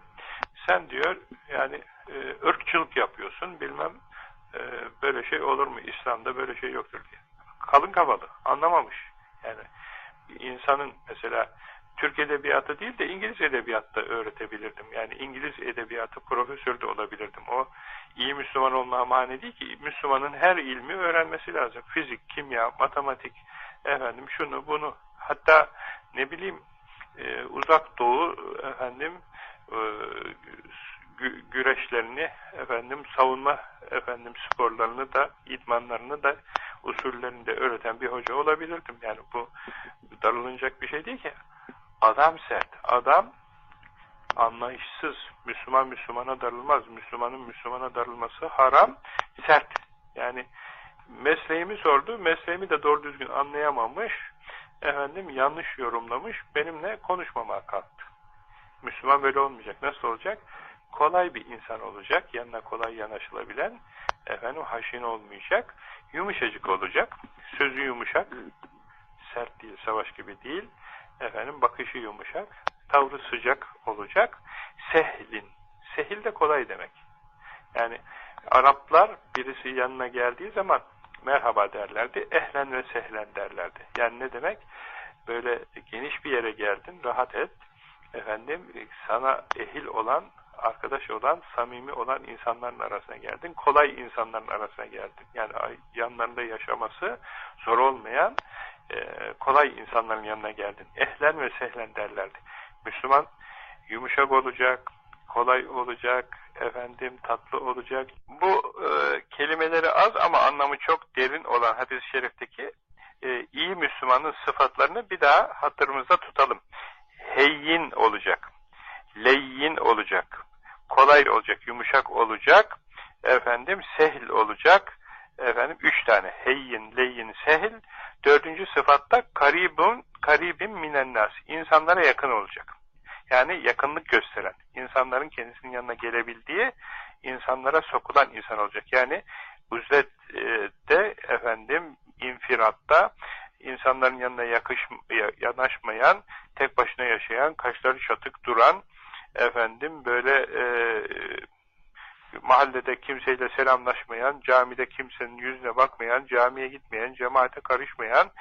Sen diyor yani e, ırkçılık yapıyorsun bilmem e, böyle şey olur mu İslam'da böyle şey yoktur diye. Kalın kafalı anlamamış. Yani insanın mesela Türk edebiyatı değil de İngiliz edebiyatı öğretebilirdim. Yani İngiliz edebiyatı profesör de olabilirdim. O iyi Müslüman olma mani değil ki. Müslümanın her ilmi öğrenmesi lazım. Fizik, kimya, matematik, efendim şunu bunu. Hatta ne bileyim e, uzak doğu efendim e, gü güreşlerini efendim savunma efendim sporlarını da idmanlarını da usullerini de öğreten bir hoca olabilirdim. Yani bu darılınacak bir şey değil ki. Adam sert. Adam anlayışsız. Müslüman Müslümana darılmaz. Müslümanın Müslümana darılması haram, sert. Yani mesleğimi sordu. Mesleğimi de doğru düzgün anlayamamış. Efendim yanlış yorumlamış. Benimle konuşmamaya kalktı. Müslüman böyle olmayacak. Nasıl olacak? Kolay bir insan olacak. Yanına kolay yanaşılabilen. Efendim haşin olmayacak. Yumuşacık olacak. Sözü yumuşak. Sert değil, savaş gibi değil efendim bakışı yumuşak, tavrı sıcak olacak. Sehlin. Sehil de kolay demek. Yani Araplar birisi yanına geldiği zaman merhaba derlerdi, ehlen ve sehlen derlerdi. Yani ne demek? Böyle geniş bir yere geldin, rahat et. Efendim sana ehil olan, arkadaş olan, samimi olan insanların arasına geldin. Kolay insanların arasına geldin. Yani yanlarında yaşaması zor olmayan, e, kolay insanların yanına geldin. Ehlen ve sehlen derlerdi. Müslüman yumuşak olacak, kolay olacak, efendim tatlı olacak. Bu e, kelimeleri az ama anlamı çok derin olan hadis-i şerifteki e, iyi Müslümanın sıfatlarını bir daha hatırımızda tutalım. Heyyin olacak, leyyin olacak, kolay olacak, yumuşak olacak, efendim sehl olacak, efendim üç tane heyyin, leyin, sehil. Dördüncü sıfatta karibun, karibim minennas. İnsanlara yakın olacak. Yani yakınlık gösteren, insanların kendisinin yanına gelebildiği, insanlara sokulan insan olacak. Yani uzlette, efendim, infiratta, insanların yanına yakış, yanaşmayan, tek başına yaşayan, kaşları çatık duran, efendim, böyle e, mahallede kimseyle selamlaşmayan, camide kimsenin yüzüne bakmayan, camiye gitmeyen, cemaate karışmayan,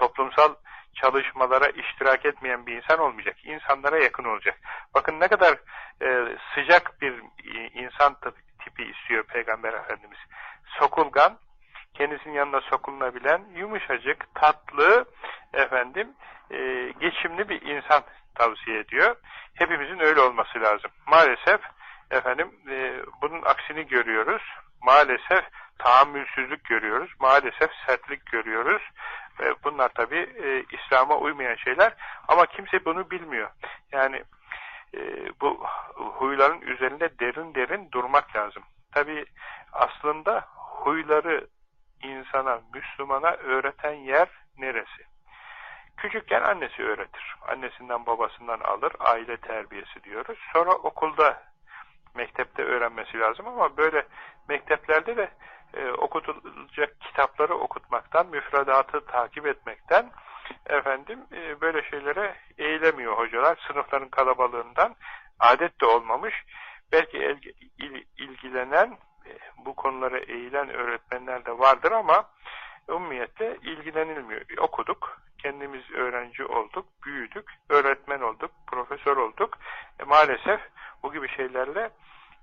toplumsal çalışmalara iştirak etmeyen bir insan olmayacak. İnsanlara yakın olacak. Bakın ne kadar e, sıcak bir e, insan tipi istiyor Peygamber Efendimiz. Sokulgan, kendisinin yanına sokulunabilen, yumuşacık, tatlı, efendim, e, geçimli bir insan tavsiye ediyor. Hepimizin öyle olması lazım. Maalesef efendim e, bunun aksini görüyoruz. Maalesef tahammülsüzlük görüyoruz. Maalesef sertlik görüyoruz. E, bunlar tabi e, İslam'a uymayan şeyler ama kimse bunu bilmiyor. Yani e, bu huyların üzerinde derin derin durmak lazım. Tabi aslında huyları insana, Müslümana öğreten yer neresi? Küçükken annesi öğretir. Annesinden babasından alır. Aile terbiyesi diyoruz. Sonra okulda, mektepte öğrenmesi lazım ama böyle mekteplerde de e, okutulacak kitapları okutmaktan, müfredatı takip etmekten efendim e, böyle şeylere eğilemiyor hocalar. Sınıfların kalabalığından adet de olmamış. Belki el, il, ilgilenen e, bu konulara eğilen öğretmenler de vardır ama umumiyette ilgilenilmiyor. Okuduk, kendimiz öğrenci olduk, büyüdük, öğretmen olduk, profesör olduk. E, maalesef bu gibi şeylerle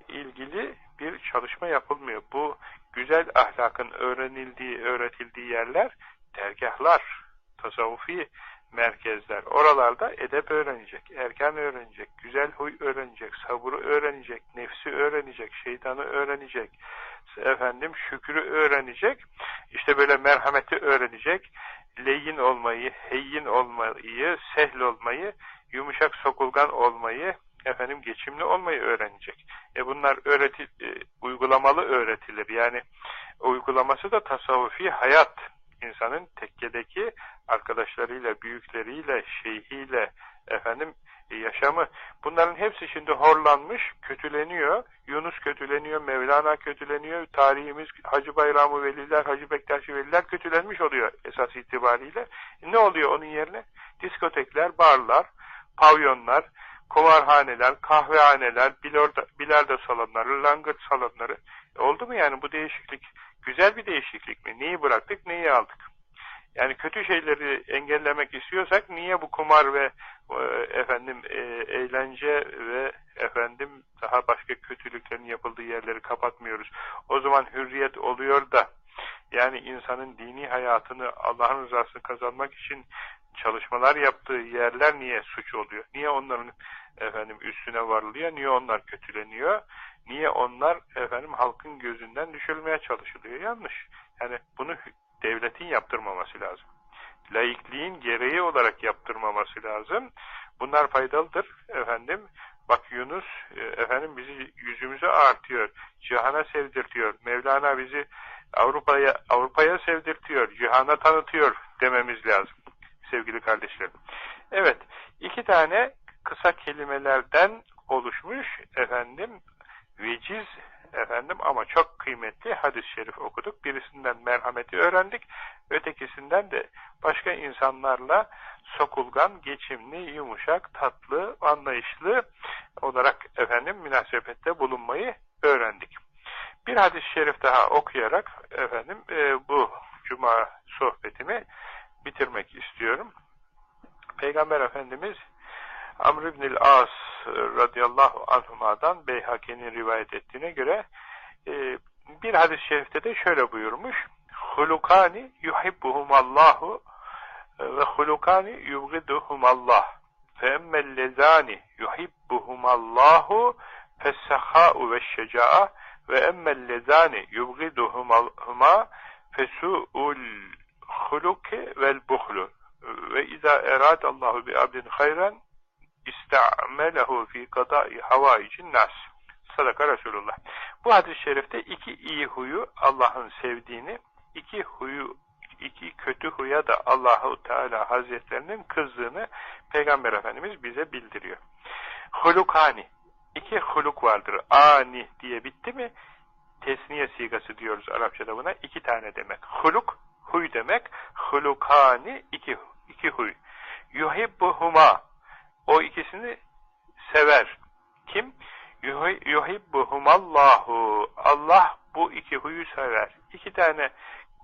ilgili bir çalışma yapılmıyor. Bu güzel ahlakın öğrenildiği, öğretildiği yerler dergahlar, tasavvufi merkezler. Oralarda edep öğrenecek, erken öğrenecek, güzel huy öğrenecek, sabırı öğrenecek, nefsi öğrenecek, şeytanı öğrenecek, efendim şükrü öğrenecek, işte böyle merhameti öğrenecek, leyin olmayı, heyyin olmayı, sehl olmayı, yumuşak sokulgan olmayı, efendim geçimli olmayı öğrenecek. E bunlar öğreti, e, uygulamalı öğretilir. Yani uygulaması da tasavvufi hayat. insanın tekkedeki arkadaşlarıyla, büyükleriyle, şeyhiyle, efendim yaşamı. Bunların hepsi şimdi horlanmış, kötüleniyor. Yunus kötüleniyor, Mevlana kötüleniyor, tarihimiz Hacı Bayramı Veliler, Hacı Bektaşi Veliler kötülenmiş oluyor esas itibariyle. Ne oluyor onun yerine? Diskotekler, barlar, pavyonlar, kumarhaneler, kahvehaneler, bilardo, bilardo salonları, langırt salonları. E oldu mu yani bu değişiklik? Güzel bir değişiklik mi? Neyi bıraktık, neyi aldık? Yani kötü şeyleri engellemek istiyorsak niye bu kumar ve e, efendim e, eğlence ve efendim daha başka kötülüklerin yapıldığı yerleri kapatmıyoruz? O zaman hürriyet oluyor da yani insanın dini hayatını Allah'ın rızasını kazanmak için çalışmalar yaptığı yerler niye suç oluyor? Niye onların efendim üstüne varılıyor? Niye onlar kötüleniyor? Niye onlar efendim halkın gözünden düşürülmeye çalışılıyor? Yanlış. Yani bunu devletin yaptırmaması lazım. Laikliğin gereği olarak yaptırmaması lazım. Bunlar faydalıdır efendim. Bak Yunus e, efendim bizi yüzümüze artıyor. Cihana sevdirtiyor. Mevlana bizi Avrupa'ya Avrupa'ya sevdirtiyor. Cihana tanıtıyor dememiz lazım. Sevgili kardeşlerim. Evet, iki tane kısa kelimelerden oluşmuş efendim veciz efendim ama çok kıymetli hadis-i şerif okuduk. Birisinden merhameti öğrendik. Ötekisinden de başka insanlarla sokulgan, geçimli, yumuşak, tatlı, anlayışlı olarak efendim münasebette bulunmayı öğrendik. Bir hadis-i şerif daha okuyarak efendim e, bu cuma sohbetimi bitirmek istiyorum. Peygamber Efendimiz Amr ibn As radıyallahu anhuma'dan Beyhaki'nin rivayet ettiğine göre e, bir hadis-i şerifte de şöyle buyurmuş. Hulukani yuhibbuhumallahu ve hulukani yubgiduhumallah fe emmellezani yuhibbuhumallahu fessehâ'u ve şeca'a ve emmellezani yubgiduhuma fesu'ul huluki vel buhlu ve izâ eradallahu bi abdin hayran istamelehu fi kadai havaicin nas. Sadaka Resulullah. Bu hadis-i şerifte iki iyi huyu Allah'ın sevdiğini, iki huyu iki kötü huya da Allahu Teala Hazretlerinin kızdığını Peygamber Efendimiz bize bildiriyor. Hulukani. iki huluk vardır. Ani diye bitti mi? Tesniye sigası diyoruz Arapçada buna. iki tane demek. Huluk, huy demek. Hulukani iki, iki huy. Yuhibbuhuma o ikisini sever. Kim? yuhibbuhumallahu Allah bu iki huyu sever. İki tane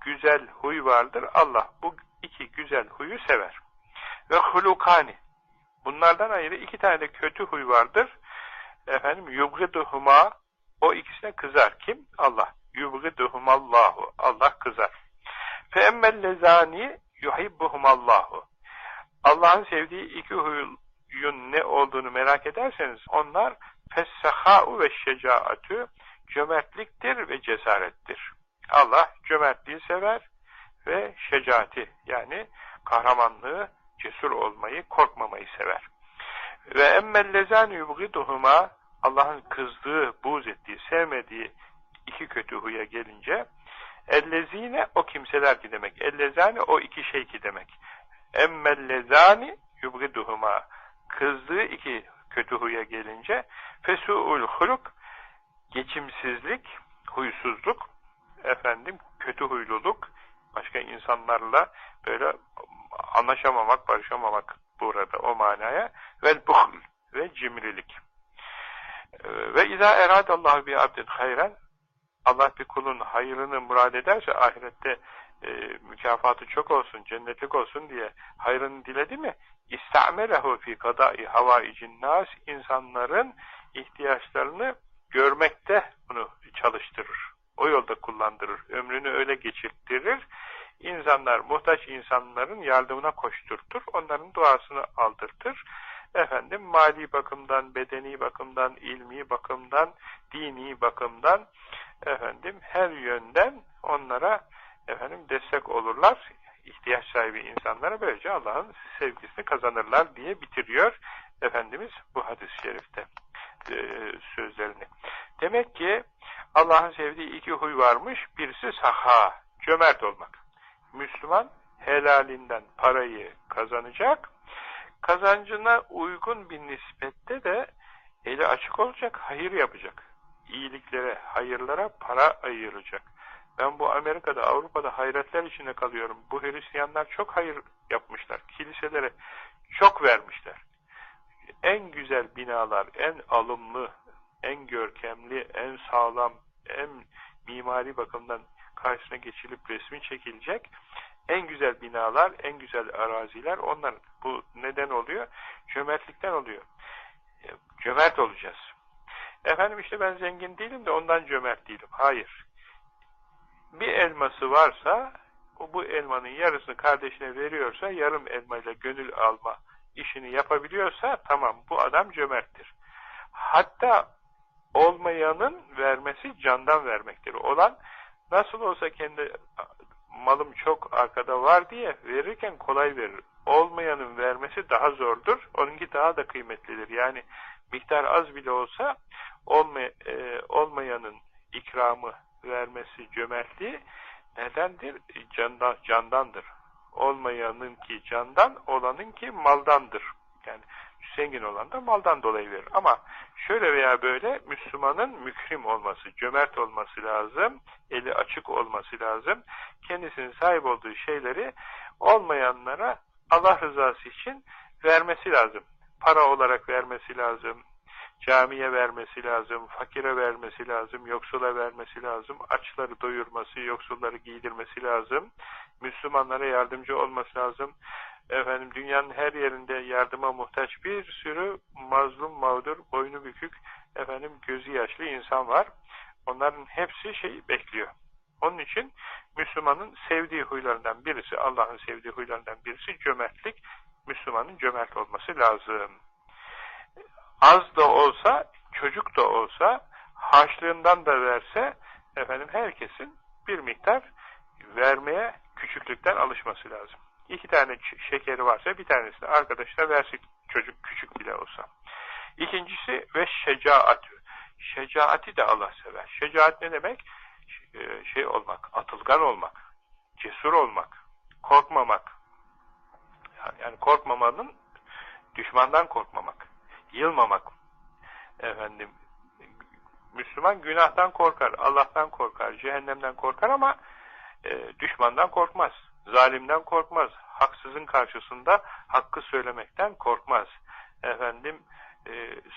güzel huy vardır. Allah bu iki güzel huyu sever. Ve hulukani bunlardan ayrı iki tane kötü huy vardır. Efendim yubgiduhuma o ikisine kızar. Kim? Allah. Yubgiduhumallahu. Allah kızar. Fe emmellezani yuhibbuhumallahu. Allah'ın sevdiği iki huyun ne olduğunu merak ederseniz onlar fessehâ'u ve şecaatü cömertliktir ve cesarettir. Allah cömertliği sever ve şecaati yani kahramanlığı, cesur olmayı, korkmamayı sever. Ve emmellezân yubgiduhuma Allah'ın kızdığı, buz ettiği, sevmediği iki kötü huya gelince ellezine o kimseler ki demek. Ellezane o iki şey ki demek. Emmellezani yubgiduhuma kızdığı iki kötü huya gelince fesu'ul huluk geçimsizlik, huysuzluk, efendim kötü huyluluk, başka insanlarla böyle anlaşamamak, barışamamak burada o manaya ve buhl ve cimrilik. Ve izâ eradallahu bi abdin hayren Allah bir kulun hayrını murad ederse ahirette e, mükafatı çok olsun, cennetlik olsun diye hayrını diledi mi İstamelehu fi kadai havaicin nas insanların ihtiyaçlarını görmekte bunu çalıştırır. O yolda kullandırır. Ömrünü öyle geçirttirir. İnsanlar, muhtaç insanların yardımına koşturtur. Onların duasını aldırtır. Efendim mali bakımdan, bedeni bakımdan, ilmi bakımdan, dini bakımdan efendim her yönden onlara efendim destek olurlar ihtiyaç sahibi insanlara böylece Allah'ın sevgisini kazanırlar diye bitiriyor Efendimiz bu hadis-i şerifte e, sözlerini. Demek ki Allah'ın sevdiği iki huy varmış. Birisi saha, cömert olmak. Müslüman helalinden parayı kazanacak. Kazancına uygun bir nispette de eli açık olacak, hayır yapacak. İyiliklere, hayırlara para ayıracak. Ben bu Amerika'da, Avrupa'da hayretler içinde kalıyorum. Bu Hristiyanlar çok hayır yapmışlar. Kiliselere çok vermişler. En güzel binalar, en alımlı, en görkemli, en sağlam, en mimari bakımdan karşısına geçilip resmi çekilecek en güzel binalar, en güzel araziler onlar. Bu neden oluyor? Cömertlikten oluyor. Cömert olacağız. Efendim işte ben zengin değilim de ondan cömert değilim. Hayır bir elması varsa bu elmanın yarısını kardeşine veriyorsa yarım elmayla gönül alma işini yapabiliyorsa tamam bu adam cömerttir. Hatta olmayanın vermesi candan vermektir. Olan nasıl olsa kendi malım çok arkada var diye verirken kolay verir. Olmayanın vermesi daha zordur. Onunki daha da kıymetlidir. Yani miktar az bile olsa olmay e, olmayanın ikramı vermesi cömertliği nedendir? Candan, candandır. Olmayanın ki candan, olanın ki maldandır. Yani zengin olan da maldan dolayı verir. Ama şöyle veya böyle Müslümanın mükrim olması, cömert olması lazım, eli açık olması lazım. Kendisinin sahip olduğu şeyleri olmayanlara Allah rızası için vermesi lazım. Para olarak vermesi lazım, camiye vermesi lazım, fakire vermesi lazım, yoksula vermesi lazım, açları doyurması, yoksulları giydirmesi lazım, Müslümanlara yardımcı olması lazım. Efendim dünyanın her yerinde yardıma muhtaç bir sürü mazlum, mağdur, boynu bükük, efendim gözü yaşlı insan var. Onların hepsi şey bekliyor. Onun için Müslümanın sevdiği huylarından birisi, Allah'ın sevdiği huylarından birisi cömertlik. Müslümanın cömert olması lazım az da olsa, çocuk da olsa, harçlığından da verse, efendim herkesin bir miktar vermeye küçüklükten alışması lazım. İki tane şekeri varsa bir tanesini arkadaşına versin çocuk küçük bile olsa. İkincisi ve şecaat. Şecaati de Allah sever. Şecaat ne demek? Ee, şey olmak, atılgan olmak, cesur olmak, korkmamak. Yani korkmamanın düşmandan korkmamak yılmamak. Efendim, Müslüman günahtan korkar, Allah'tan korkar, cehennemden korkar ama e, düşmandan korkmaz, zalimden korkmaz, haksızın karşısında hakkı söylemekten korkmaz. Efendim, e,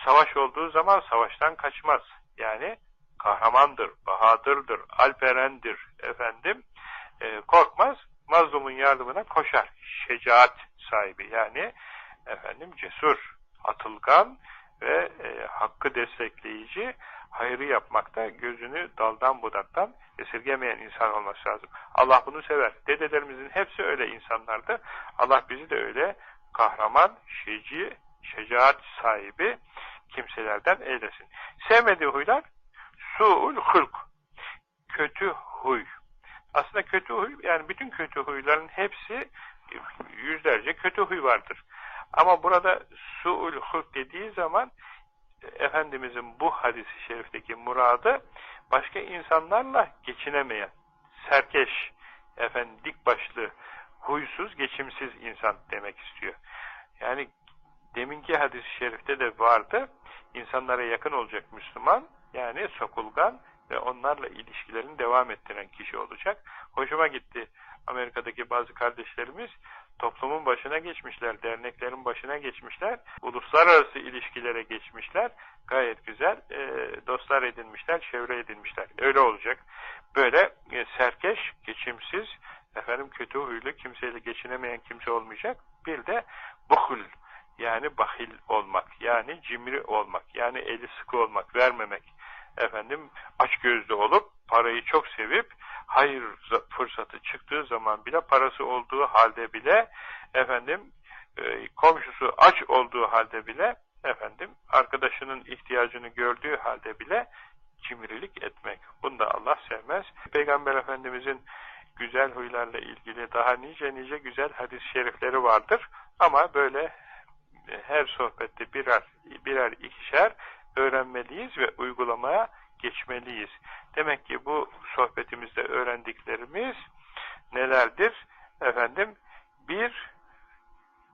savaş olduğu zaman savaştan kaçmaz. Yani kahramandır, bahadırdır, alperendir efendim. E, korkmaz, mazlumun yardımına koşar. Şecaat sahibi yani efendim cesur, atılgan ve e, hakkı destekleyici, hayrı yapmakta gözünü daldan budaktan esirgemeyen insan olması lazım. Allah bunu sever. Dedelerimizin hepsi öyle insanlardı. Allah bizi de öyle kahraman, şeci, şecaat sahibi kimselerden eylesin. Sevmediği huylar su'ul hulk. Kötü huy. Aslında kötü huy, yani bütün kötü huyların hepsi yüzlerce kötü huy vardır. Ama burada su'ul hulk dediği zaman Efendimizin bu hadisi şerifteki muradı başka insanlarla geçinemeyen, serkeş, efendim dik başlı, huysuz, geçimsiz insan demek istiyor. Yani deminki hadis-i şerifte de vardı. İnsanlara yakın olacak Müslüman, yani sokulgan ve onlarla ilişkilerini devam ettiren kişi olacak. Hoşuma gitti. Amerika'daki bazı kardeşlerimiz toplumun başına geçmişler, derneklerin başına geçmişler, uluslararası ilişkilere geçmişler, gayet güzel e, dostlar edinmişler, çevre edinmişler. Öyle olacak. Böyle e, serkeş, geçimsiz, efendim kötü huylu, kimseyle geçinemeyen kimse olmayacak. Bir de buhul, yani bahil olmak, yani cimri olmak, yani eli sıkı olmak, vermemek, efendim aç gözlü olup, parayı çok sevip, hayır fırsatı çıktığı zaman bile, parası olduğu halde bile, efendim e, komşusu aç olduğu halde bile, efendim arkadaşının ihtiyacını gördüğü halde bile cimrilik etmek. Bunu da Allah sevmez. Peygamber Efendimizin güzel huylarla ilgili daha nice nice güzel hadis-i şerifleri vardır. Ama böyle her sohbette birer, birer ikişer öğrenmeliyiz ve uygulamaya geçmeliyiz. Demek ki bu sohbetimizde öğrendiklerimiz nelerdir? Efendim, bir,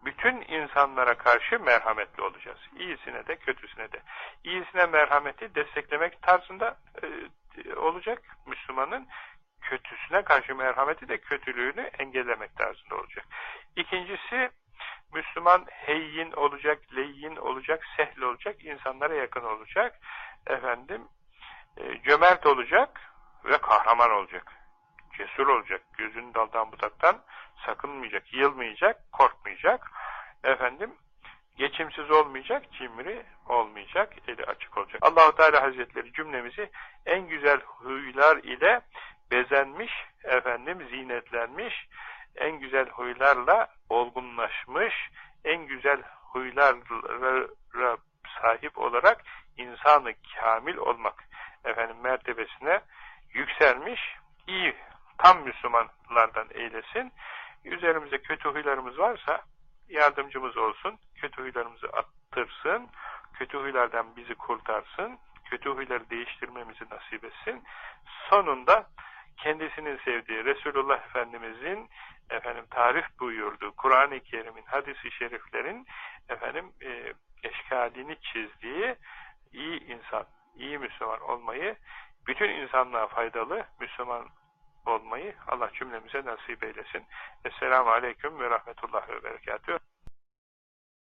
bütün insanlara karşı merhametli olacağız. İyisine de, kötüsüne de. İyisine merhameti desteklemek tarzında e, olacak Müslümanın. Kötüsüne karşı merhameti de kötülüğünü engellemek tarzında olacak. İkincisi, Müslüman heyyin olacak, leyyin olacak, sehl olacak, insanlara yakın olacak. Efendim, e, cömert olacak ve kahraman olacak. Cesur olacak, gözünün daldan budaktan sakınmayacak, yılmayacak, korkmayacak. Efendim, geçimsiz olmayacak, cimri olmayacak, eli açık olacak. Allahu Teala Hazretleri cümlemizi en güzel huylar ile bezenmiş, efendim zinetlenmiş, en güzel huylarla olgunlaşmış, en güzel huylara sahip olarak insanı kamil olmak efendim mertebesine yükselmiş, iyi, tam Müslümanlardan eylesin. Üzerimizde kötü huylarımız varsa yardımcımız olsun, kötü huylarımızı attırsın, kötü huylardan bizi kurtarsın, kötü huyları değiştirmemizi nasip etsin. Sonunda kendisinin sevdiği Resulullah Efendimizin efendim tarif buyurduğu Kur'an-ı Kerim'in hadisi şeriflerin efendim e, eşkalini çizdiği iyi insan, iyi Müslüman olmayı, bütün insanlığa faydalı Müslüman olmayı Allah cümlemize nasip eylesin. Esselamu Aleyküm ve Rahmetullah ve Berekatühü.